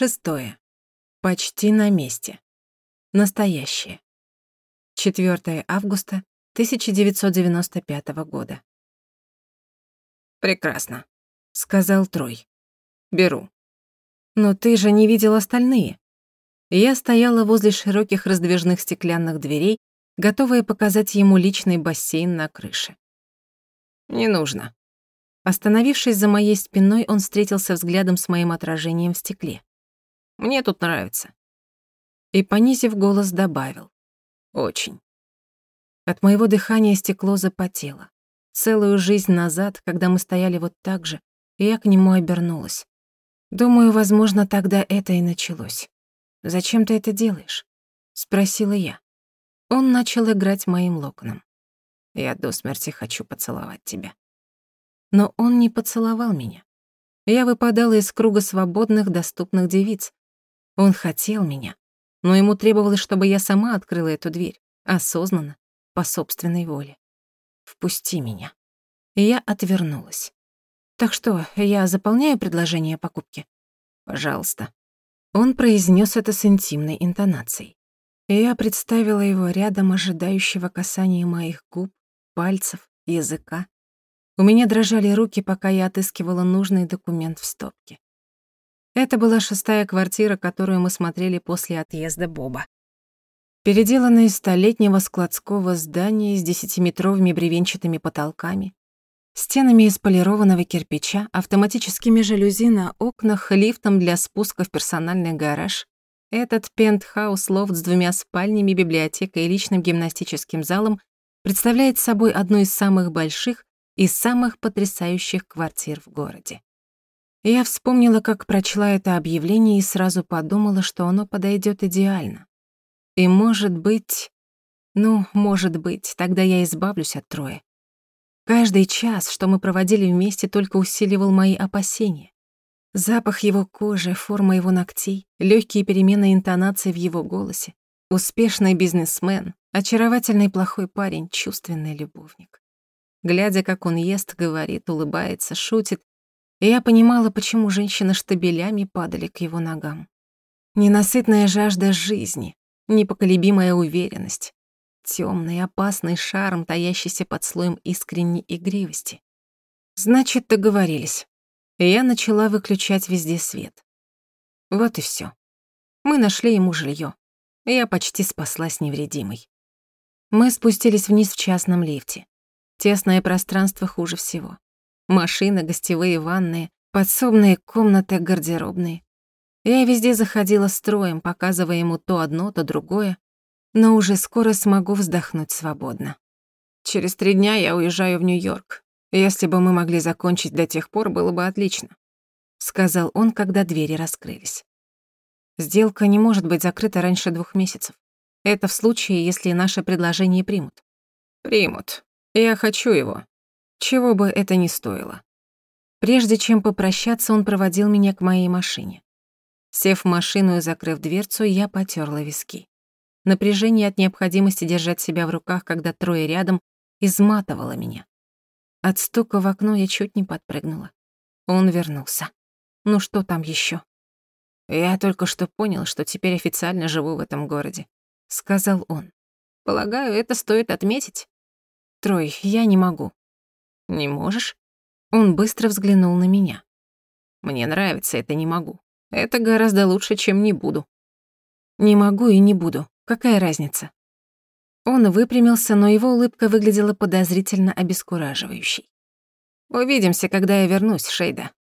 Шестое. Почти на месте. Настоящее. 4 августа 1995 года. «Прекрасно», — сказал Трой. «Беру». «Но ты же не видел остальные». Я стояла возле широких раздвижных стеклянных дверей, готовая показать ему личный бассейн на крыше. «Не нужно». Остановившись за моей спиной, он встретился взглядом с моим отражением в стекле. Мне тут нравится». И, понизив голос, добавил. «Очень». От моего дыхания стекло запотело. Целую жизнь назад, когда мы стояли вот так же, я к нему обернулась. Думаю, возможно, тогда это и началось. «Зачем ты это делаешь?» — спросила я. Он начал играть моим локоном. «Я до смерти хочу поцеловать тебя». Но он не поцеловал меня. Я выпадала из круга свободных, доступных девиц, он хотел меня, но ему требовалось, чтобы я сама открыла эту дверь, осознанно, по собственной воле. «Впусти меня». Я отвернулась. «Так что, я заполняю предложение о покупке?» «Пожалуйста». Он произнес это с интимной интонацией. И я представила его рядом, ожидающего касания моих губ, пальцев, языка. У меня дрожали руки, пока я отыскивала нужный документ в стопке. Это была шестая квартира, которую мы смотрели после отъезда Боба. Переделанная из столетнего складского здания с десятиметровыми бревенчатыми потолками, стенами из полированного кирпича, автоматическими жалюзи на окнах, лифтом для спуска в персональный гараж. Этот пентхаус-лофт с двумя спальнями, библиотекой и личным гимнастическим залом представляет собой одну из самых больших и самых потрясающих квартир в городе. Я вспомнила, как прочла это объявление и сразу подумала, что оно подойдет идеально. И, может быть... Ну, может быть, тогда я избавлюсь от Троя. Каждый час, что мы проводили вместе, только усиливал мои опасения. Запах его кожи, форма его ногтей, легкие перемены интонации в его голосе. Успешный бизнесмен, очаровательный плохой парень, чувственный любовник. Глядя, как он ест, говорит, улыбается, шутит, и я понимала, почему женщины штабелями падали к его ногам. Ненасытная жажда жизни, непоколебимая уверенность, темный опасный шарм, таящийся под слоем искренней игривости. Значит, договорились. И я начала выключать везде свет. Вот и все. Мы нашли ему жилье. Я почти спаслась невредимой. Мы спустились вниз в частном лифте. Тесное пространство хуже всего. Машины, гостевые ванные, подсобные комнаты, гардеробные. Я везде заходила строем, показывая ему то одно, то другое, но уже скоро смогу вздохнуть свободно. Через три дня я уезжаю в Нью-Йорк. Если бы мы могли закончить до тех пор, было бы отлично», — сказал он, когда двери раскрылись. «Сделка не может быть закрыта раньше двух месяцев. Это в случае, если наше предложение примут». «Примут. Я хочу его чего бы это ни стоило. Прежде чем попрощаться, он проводил меня к моей машине. Сев в машину и закрыв дверцу, я потёрла виски. Напряжение от необходимости держать себя в руках, когда трое рядом, изматывало меня. От стука в окно я чуть не подпрыгнула. Он вернулся. Ну что там ещё? Я только что понял, что теперь официально живу в этом городе, сказал он. Полагаю, это стоит отметить. Трой, я не могу. Не можешь? Он быстро взглянул на меня. Мне нравится это не могу. Это гораздо лучше, чем не буду. Не могу и не буду. Какая разница? Он выпрямился, но его улыбка выглядела подозрительно обескураживающей. Увидимся, когда я вернусь, Шейда.